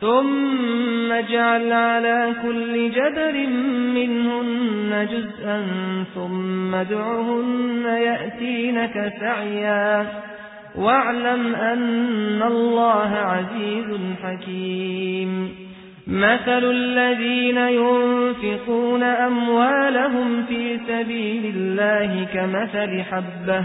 ثم اجعل على كل جبل منهن جزءا ثم ادعهن يأتينك سعيا واعلم أن الله عزيز حكيم مثل الذين ينفقون أموالهم في سبيل الله كمثل حبه